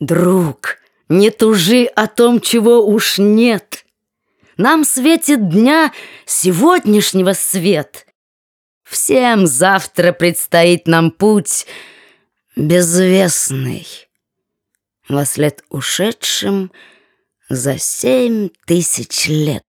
Друг, не тужи о том, чего уж нет. Нам светит дня сегодняшнего свет. Всем завтра предстоит нам путь безвестный. Во след ушедшим за семь тысяч лет.